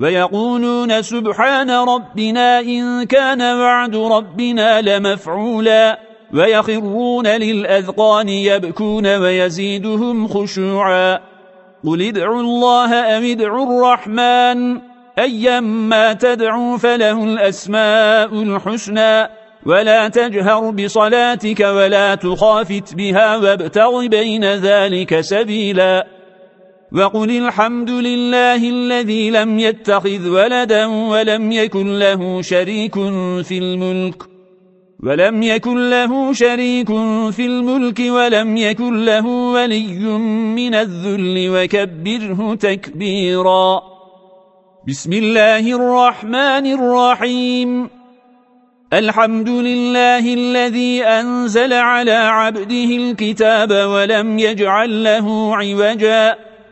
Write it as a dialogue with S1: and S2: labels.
S1: ويقولون سبحان ربنا إن كان وعد ربنا لمفعولا ويخرون للأذقان يبكون ويزيدهم خشوعا قل ادعوا الله أم ادعوا الرحمن أيما تدعوا فله الأسماء الحسنى ولا تجهر بصلاتك ولا تخافت بها وابتغ بين ذلك سبيلا وقل الحمد لله الذي لم يتخذ ولدا ولم يكن له شريك في الملك ولم يكن له شريك في الملك ولم يكن له ولي من الذل وكبره تكبيرا بسم الله الرحمن الرحيم الحمد لله الذي أنزل على عبده الكتاب ولم يجعل له عوجا